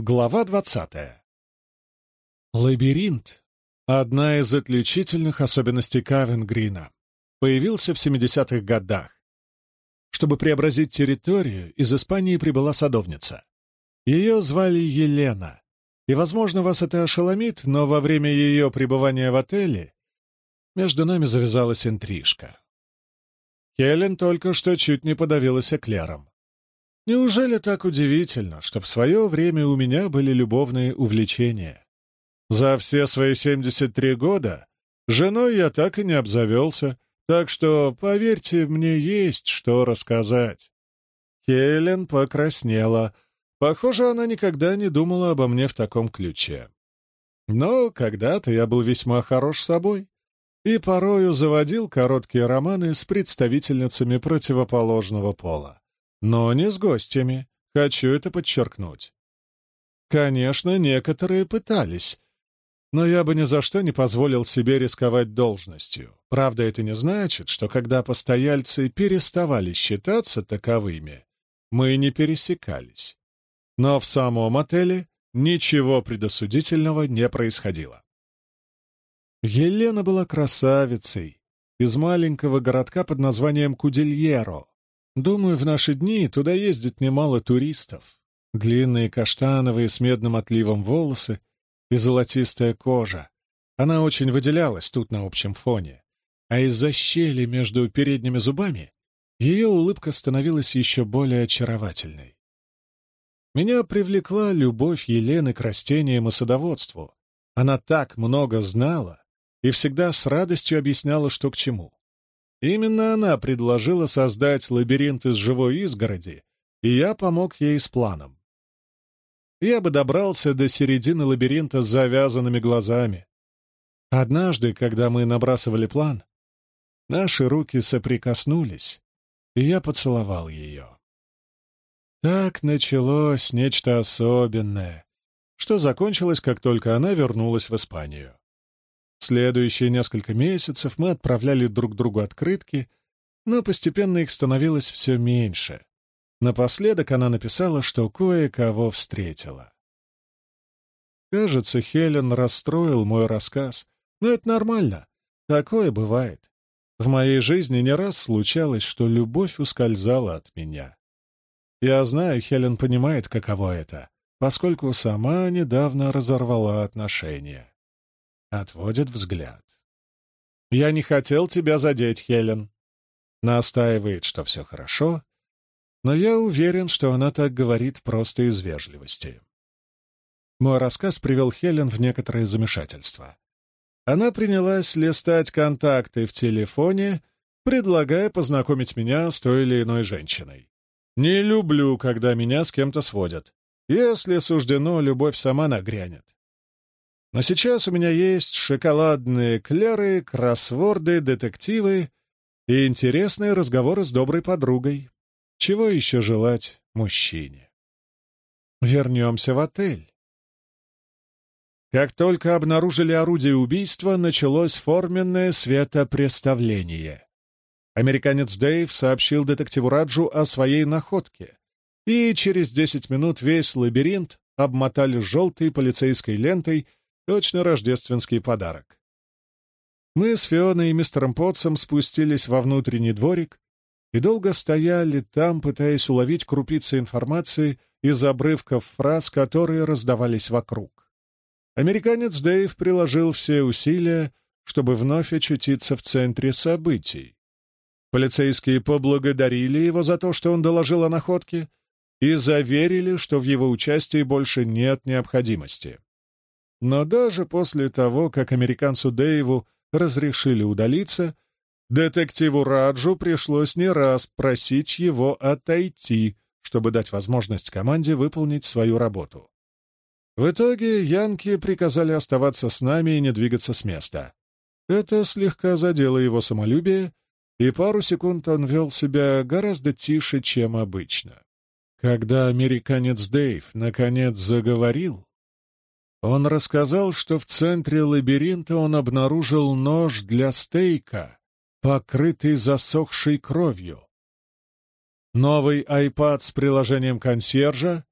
Глава двадцатая. Лабиринт — одна из отличительных особенностей Кавенгрина. Появился в 70-х годах. Чтобы преобразить территорию, из Испании прибыла садовница. Ее звали Елена, и, возможно, вас это ошеломит, но во время ее пребывания в отеле между нами завязалась интрижка. Хелен только что чуть не подавилась эклером. Неужели так удивительно, что в свое время у меня были любовные увлечения? За все свои 73 года женой я так и не обзавелся, так что, поверьте, мне есть что рассказать. Хелен покраснела. Похоже, она никогда не думала обо мне в таком ключе. Но когда-то я был весьма хорош собой и порою заводил короткие романы с представительницами противоположного пола. Но не с гостями, хочу это подчеркнуть. Конечно, некоторые пытались, но я бы ни за что не позволил себе рисковать должностью. Правда, это не значит, что когда постояльцы переставали считаться таковыми, мы не пересекались. Но в самом отеле ничего предосудительного не происходило. Елена была красавицей из маленького городка под названием Кудильеро. Думаю, в наши дни туда ездит немало туристов. Длинные каштановые с медным отливом волосы и золотистая кожа. Она очень выделялась тут на общем фоне. А из-за щели между передними зубами ее улыбка становилась еще более очаровательной. Меня привлекла любовь Елены к растениям и садоводству. Она так много знала, и всегда с радостью объясняла, что к чему. Именно она предложила создать лабиринт из живой изгороди, и я помог ей с планом. Я бы добрался до середины лабиринта с завязанными глазами. Однажды, когда мы набрасывали план, наши руки соприкоснулись, и я поцеловал ее. Так началось нечто особенное, что закончилось, как только она вернулась в Испанию. Следующие несколько месяцев мы отправляли друг другу открытки, но постепенно их становилось все меньше. Напоследок она написала, что кое-кого встретила. Кажется, Хелен расстроил мой рассказ, но это нормально. Такое бывает. В моей жизни не раз случалось, что любовь ускользала от меня. Я знаю, Хелен понимает, каково это, поскольку сама недавно разорвала отношения. Отводит взгляд. «Я не хотел тебя задеть, Хелен». Настаивает, что все хорошо, но я уверен, что она так говорит просто из вежливости. Мой рассказ привел Хелен в некоторое замешательство. Она принялась листать контакты в телефоне, предлагая познакомить меня с той или иной женщиной. Не люблю, когда меня с кем-то сводят. Если суждено, любовь сама нагрянет. Но сейчас у меня есть шоколадные клеры, кроссворды, детективы и интересные разговоры с доброй подругой. Чего еще желать мужчине? Вернемся в отель. Как только обнаружили орудие убийства, началось форменное светопреставление. Американец Дэйв сообщил детективу Раджу о своей находке, и через десять минут весь лабиринт обмотали желтой полицейской лентой Точно рождественский подарок. Мы с Фионой и мистером Потсом спустились во внутренний дворик и долго стояли там, пытаясь уловить крупицы информации из обрывков фраз, которые раздавались вокруг. Американец Дэйв приложил все усилия, чтобы вновь очутиться в центре событий. Полицейские поблагодарили его за то, что он доложил о находке, и заверили, что в его участии больше нет необходимости. Но даже после того, как американцу Дэйву разрешили удалиться, детективу Раджу пришлось не раз просить его отойти, чтобы дать возможность команде выполнить свою работу. В итоге янки приказали оставаться с нами и не двигаться с места. Это слегка задело его самолюбие, и пару секунд он вел себя гораздо тише, чем обычно. Когда американец Дэйв наконец заговорил, он рассказал, что в центре лабиринта он обнаружил нож для стейка, покрытый засохшей кровью. Новый iPad с приложением консьержа,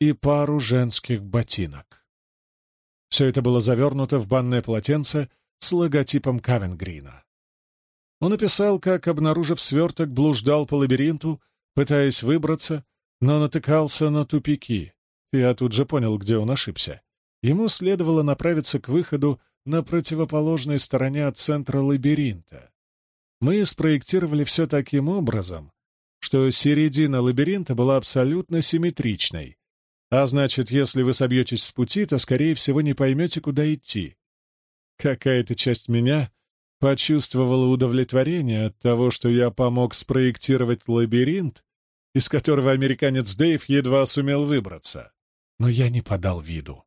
и пару женских ботинок. Все это было завернуто в банное полотенце с логотипом Кавенгрина. Он описал, как, обнаружив сверток, блуждал по лабиринту, пытаясь выбраться, но натыкался на тупики. Я тут же понял, где он ошибся. Ему следовало направиться к выходу на противоположной стороне от центра лабиринта. Мы спроектировали все таким образом, что середина лабиринта была абсолютно симметричной, а значит, если вы собьетесь с пути, то, скорее всего, не поймете, куда идти. Какая-то часть меня почувствовала удовлетворение от того, что я помог спроектировать лабиринт, из которого американец Дэйв едва сумел выбраться. Но я не подал виду.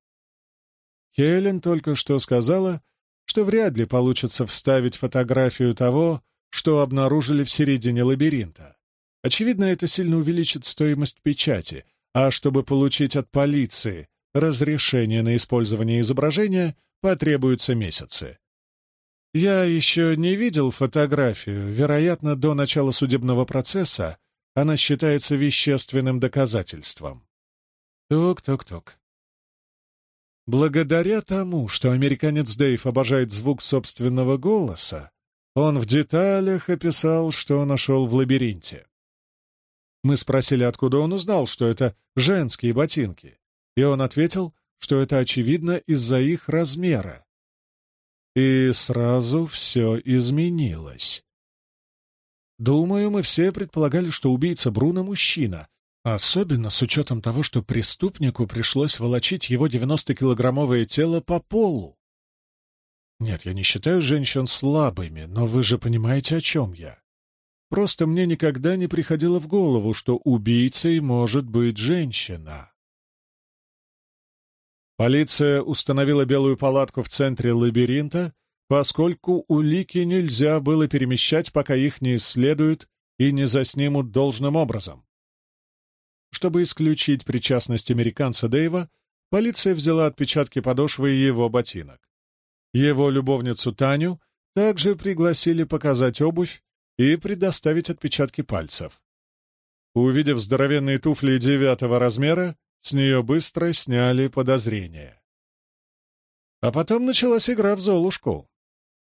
Хелен только что сказала, что вряд ли получится вставить фотографию того, что обнаружили в середине лабиринта. Очевидно, это сильно увеличит стоимость печати, а чтобы получить от полиции разрешение на использование изображения, потребуются месяцы. Я еще не видел фотографию. Вероятно, до начала судебного процесса она считается вещественным доказательством. Тук-тук-тук. Благодаря тому, что американец Дэйв обожает звук собственного голоса, он в деталях описал, что нашел в лабиринте. Мы спросили, откуда он узнал, что это женские ботинки, и он ответил, что это очевидно из-за их размера. И сразу все изменилось. Думаю, мы все предполагали, что убийца Бруно — мужчина, особенно с учетом того, что преступнику пришлось волочить его 90-килограммовое тело по полу. Нет, я не считаю женщин слабыми, но вы же понимаете, о чем я. Просто мне никогда не приходило в голову, что убийцей может быть женщина. Полиция установила белую палатку в центре лабиринта, поскольку улики нельзя было перемещать, пока их не исследуют и не заснимут должным образом. Чтобы исключить причастность американца Дэйва, полиция взяла отпечатки подошвы его ботинок. Его любовницу Таню также пригласили показать обувь и предоставить отпечатки пальцев. Увидев здоровенные туфли девятого размера, с нее быстро сняли подозрения. А потом началась игра в Золушку.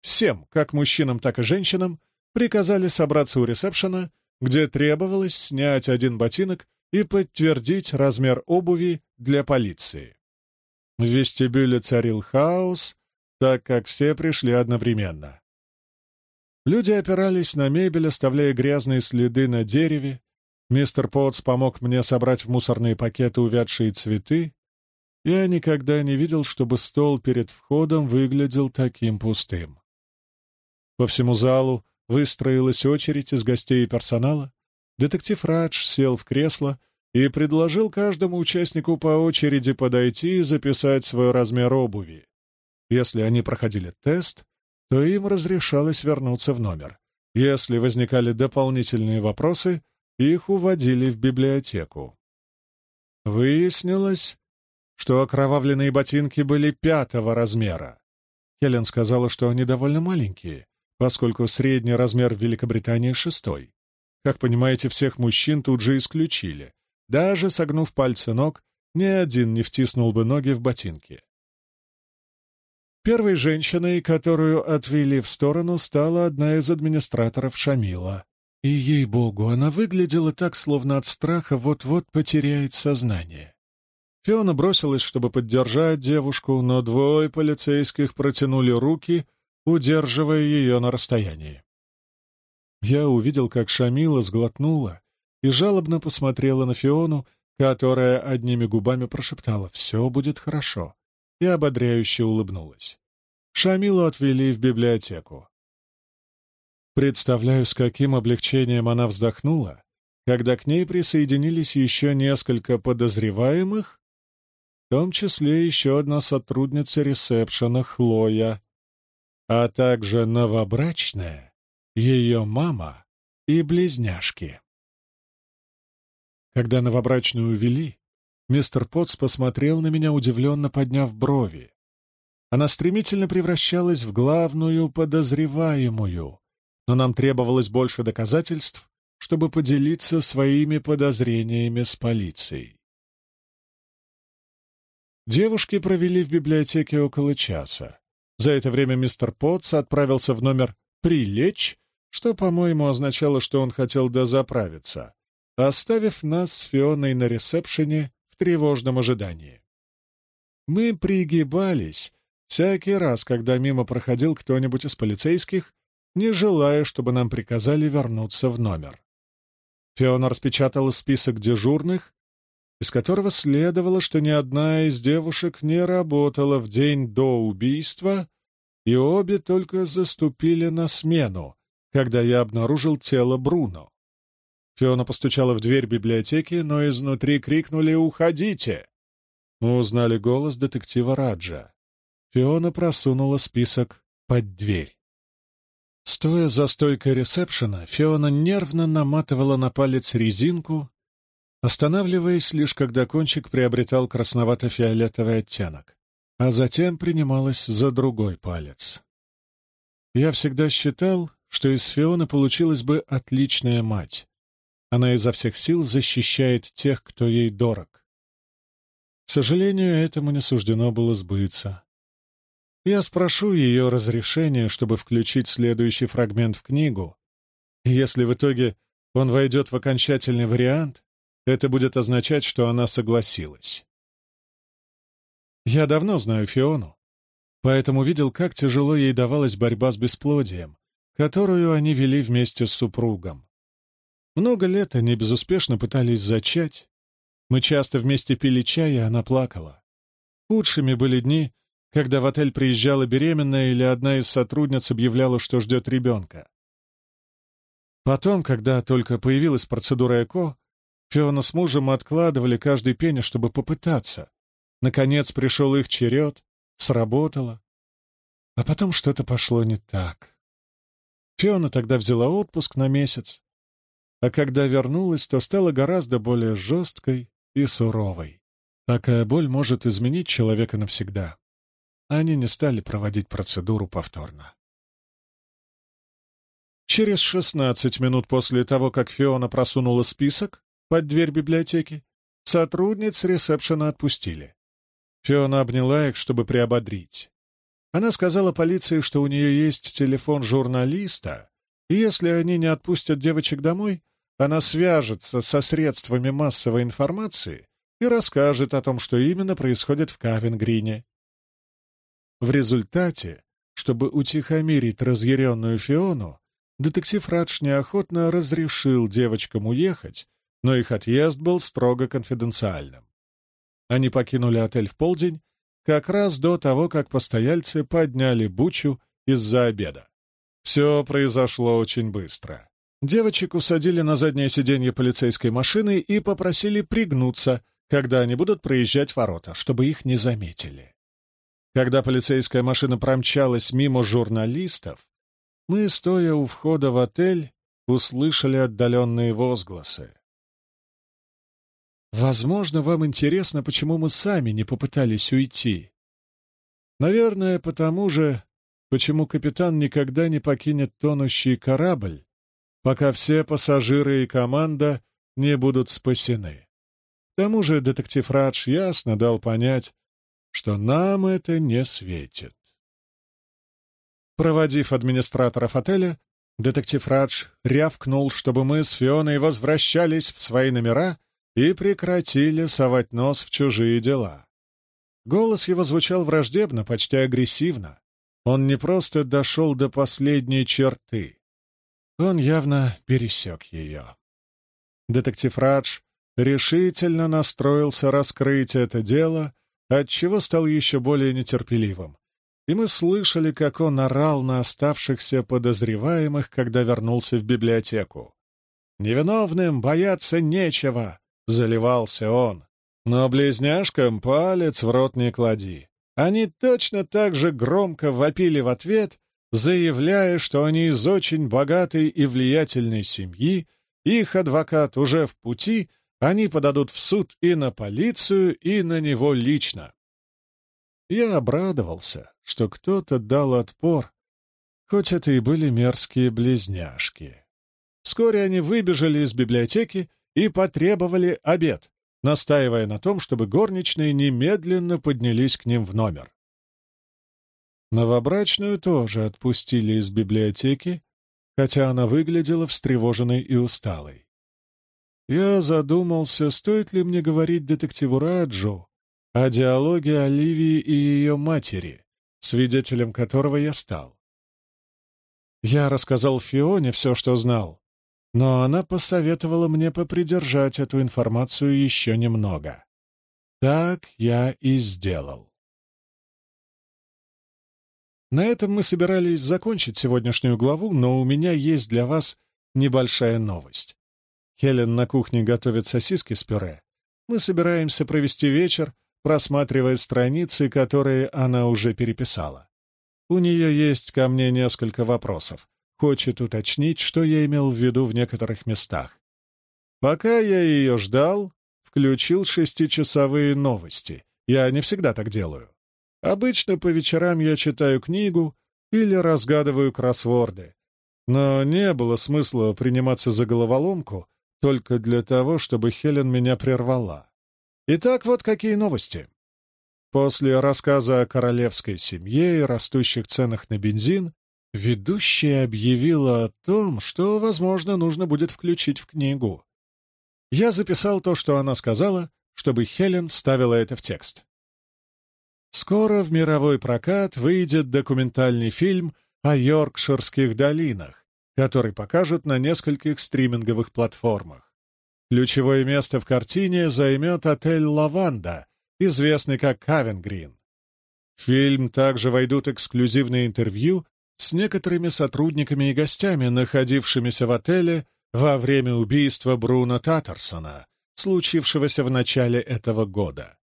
Всем, как мужчинам, так и женщинам, приказали собраться у ресепшена, где требовалось снять один ботинок и подтвердить размер обуви для полиции. В вестибюле царил хаос, так как все пришли одновременно. Люди опирались на мебель, оставляя грязные следы на дереве, Мистер Потс помог мне собрать в мусорные пакеты увядшие цветы. Я никогда не видел, чтобы стол перед входом выглядел таким пустым. По всему залу выстроилась очередь из гостей и персонала. Детектив Радж сел в кресло и предложил каждому участнику по очереди подойти и записать свой размер обуви. Если они проходили тест, то им разрешалось вернуться в номер. Если возникали дополнительные вопросы — их уводили в библиотеку. Выяснилось, что окровавленные ботинки были пятого размера. Хелен сказала, что они довольно маленькие, поскольку средний размер в Великобритании шестой. Как понимаете, всех мужчин тут же исключили. Даже согнув пальцы ног, ни один не втиснул бы ноги в ботинки. Первой женщиной, которую отвели в сторону, стала одна из администраторов Шамила. И, ей-богу, она выглядела так, словно от страха вот-вот потеряет сознание. Фиона бросилась, чтобы поддержать девушку, но двое полицейских протянули руки, удерживая ее на расстоянии. Я увидел, как Шамила сглотнула и жалобно посмотрела на Фиону, которая одними губами прошептала «Все будет хорошо», и ободряюще улыбнулась. Шамилу отвели в библиотеку. Представляю, с каким облегчением она вздохнула, когда к ней присоединились еще несколько подозреваемых, в том числе еще одна сотрудница ресепшена Хлоя, а также новобрачная, ее мама и близняшки. Когда новобрачную увели, мистер Потс посмотрел на меня, удивленно подняв брови. Она стремительно превращалась в главную подозреваемую, но нам требовалось больше доказательств, чтобы поделиться своими подозрениями с полицией. Девушки провели в библиотеке около часа. За это время мистер Потс отправился в номер «прилечь», что, по-моему, означало, что он хотел дозаправиться, оставив нас с Фионой на ресепшене в тревожном ожидании. Мы пригибались всякий раз, когда мимо проходил кто-нибудь из полицейских, не желая, чтобы нам приказали вернуться в номер. Фиона распечатала список дежурных, из которого следовало, что ни одна из девушек не работала в день до убийства, и обе только заступили на смену, когда я обнаружил тело Бруно. Фиона постучала в дверь библиотеки, но изнутри крикнули «Уходите!». Мы узнали голос детектива Раджа. Фиона просунула список под дверь. Стоя за стойкой ресепшена, Фиона нервно наматывала на палец резинку, останавливаясь лишь когда кончик приобретал красновато-фиолетовый оттенок, а затем принималась за другой палец. Я всегда считал, что из Фионы получилась бы отличная мать. Она изо всех сил защищает тех, кто ей дорог. К сожалению, этому не суждено было сбыться. Я спрошу ее разрешения, чтобы включить следующий фрагмент в книгу, и если в итоге он войдет в окончательный вариант, это будет означать, что она согласилась. Я давно знаю Фиону, поэтому видел, как тяжело ей давалась борьба с бесплодием, которую они вели вместе с супругом. Много лет они безуспешно пытались зачать. Мы часто вместе пили чай, и она плакала. Худшими были дни, когда в отель приезжала беременная или одна из сотрудниц объявляла, что ждет ребенка. Потом, когда только появилась процедура ЭКО, Фиона с мужем откладывали каждый пенни, чтобы попытаться. Наконец пришел их черед, сработало. А потом что-то пошло не так. Фиона тогда взяла отпуск на месяц, а когда вернулась, то стала гораздо более жесткой и суровой. Такая боль может изменить человека навсегда они не стали проводить процедуру повторно. Через 16 минут после того, как Фиона просунула список под дверь библиотеки, сотрудниц ресепшена отпустили. Фиона обняла их, чтобы приободрить. Она сказала полиции, что у нее есть телефон журналиста, и если они не отпустят девочек домой, она свяжется со средствами массовой информации и расскажет о том, что именно происходит в Кавенгрине. В результате, чтобы утихомирить разъяренную Фиону, детектив Радж неохотно разрешил девочкам уехать, но их отъезд был строго конфиденциальным. Они покинули отель в полдень, как раз до того, как постояльцы подняли бучу из-за обеда. Все произошло очень быстро. Девочек усадили на заднее сиденье полицейской машины и попросили пригнуться, когда они будут проезжать ворота, чтобы их не заметили. Когда полицейская машина промчалась мимо журналистов, мы, стоя у входа в отель, услышали отдаленные возгласы. Возможно, вам интересно, почему мы сами не попытались уйти. Наверное, потому же, почему капитан никогда не покинет тонущий корабль, пока все пассажиры и команда не будут спасены. К тому же детектив Радж ясно дал понять, что нам это не светит. Проводив администраторов отеля, детектив Радж рявкнул, чтобы мы с Фионой возвращались в свои номера и прекратили совать нос в чужие дела. Голос его звучал враждебно, почти агрессивно. Он не просто дошел до последней черты. Он явно пересек ее. Детектив Радж решительно настроился раскрыть это дело отчего стал еще более нетерпеливым. И мы слышали, как он орал на оставшихся подозреваемых, когда вернулся в библиотеку. «Невиновным бояться нечего!» — заливался он. Но близняшкам палец в рот не клади. Они точно так же громко вопили в ответ, заявляя, что они из очень богатой и влиятельной семьи, их адвокат уже в пути, они подадут в суд и на полицию, и на него лично. Я обрадовался, что кто-то дал отпор, хоть это и были мерзкие близняшки. Вскоре они выбежали из библиотеки и потребовали обед, настаивая на том, чтобы горничные немедленно поднялись к ним в номер. Новобрачную тоже отпустили из библиотеки, хотя она выглядела встревоженной и усталой. Я задумался, стоит ли мне говорить детективу Раджу о диалоге Оливии и ее матери, свидетелем которого я стал. Я рассказал Фионе все, что знал, но она посоветовала мне попридержать эту информацию еще немного. Так я и сделал. На этом мы собирались закончить сегодняшнюю главу, но у меня есть для вас небольшая новость. Хелен на кухне готовит сосиски с пюре. Мы собираемся провести вечер, просматривая страницы, которые она уже переписала. У нее есть ко мне несколько вопросов. Хочет уточнить, что я имел в виду в некоторых местах. Пока я ее ждал, включил шестичасовые новости. Я не всегда так делаю. Обычно по вечерам я читаю книгу или разгадываю кроссворды. Но не было смысла приниматься за головоломку только для того, чтобы Хелен меня прервала. Итак, вот какие новости. После рассказа о королевской семье и растущих ценах на бензин, ведущая объявила о том, что, возможно, нужно будет включить в книгу. Я записал то, что она сказала, чтобы Хелен вставила это в текст. Скоро в мировой прокат выйдет документальный фильм о Йоркширских долинах, который покажут на нескольких стриминговых платформах. Ключевое место в картине займет отель «Лаванда», известный как «Кавенгрин». В фильм также войдут эксклюзивные интервью с некоторыми сотрудниками и гостями, находившимися в отеле во время убийства Бруна Таттерсона, случившегося в начале этого года.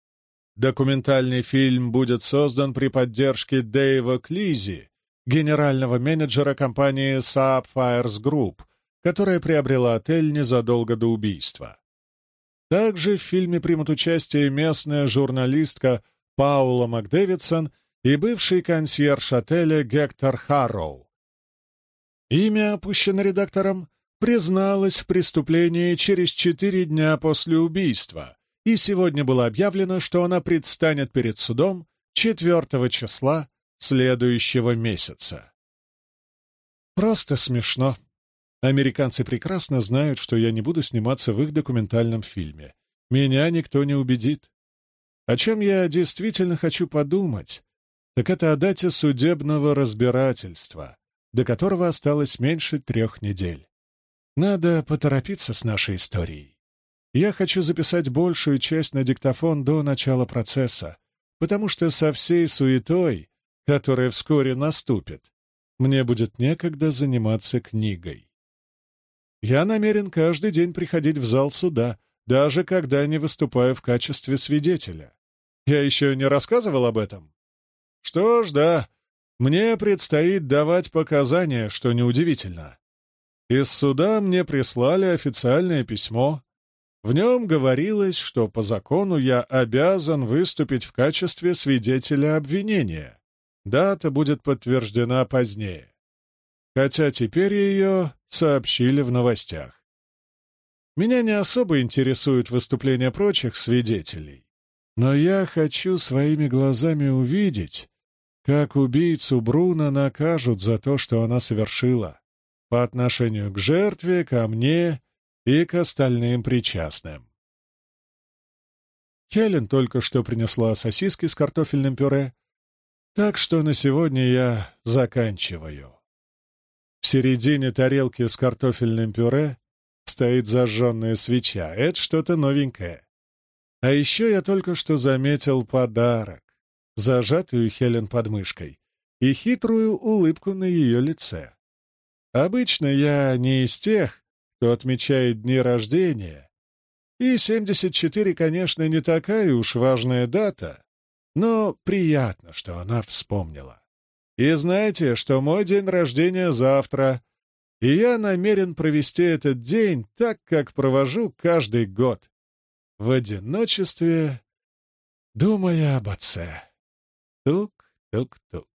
Документальный фильм будет создан при поддержке Дэйва Клизи, генерального менеджера компании Sapphires Group, которая приобрела отель незадолго до убийства. Также в фильме примут участие местная журналистка Паула МакДэвидсон и бывший консьерж отеля Гектор Харроу. Имя, опущено редактором, призналось в преступлении через четыре дня после убийства, и сегодня было объявлено, что она предстанет перед судом 4 числа следующего месяца. Просто смешно. Американцы прекрасно знают, что я не буду сниматься в их документальном фильме. Меня никто не убедит. О чем я действительно хочу подумать, так это о дате судебного разбирательства, до которого осталось меньше трех недель. Надо поторопиться с нашей историей. Я хочу записать большую часть на диктофон до начала процесса, потому что со всей суетой, которая вскоре наступит, мне будет некогда заниматься книгой. Я намерен каждый день приходить в зал суда, даже когда не выступаю в качестве свидетеля. Я еще не рассказывал об этом? Что ж, да, мне предстоит давать показания, что неудивительно. Из суда мне прислали официальное письмо, в нем говорилось, что по закону я обязан выступить в качестве свидетеля обвинения. Дата будет подтверждена позднее. Хотя теперь ее сообщили в новостях. Меня не особо интересуют выступления прочих свидетелей, но я хочу своими глазами увидеть, как убийцу Бруна накажут за то, что она совершила, по отношению к жертве, ко мне и к остальным причастным. Хелен только что принесла сосиски с картофельным пюре, так что на сегодня я заканчиваю. В середине тарелки с картофельным пюре стоит зажженная свеча. Это что-то новенькое. А еще я только что заметил подарок, зажатую Хелен под мышкой, и хитрую улыбку на ее лице. Обычно я не из тех, кто отмечает дни рождения. И 74, конечно, не такая уж важная дата, но приятно, что она вспомнила. И знаете, что мой день рождения завтра, и я намерен провести этот день так, как провожу каждый год, в одиночестве, думая об отце. Тук-тук-тук.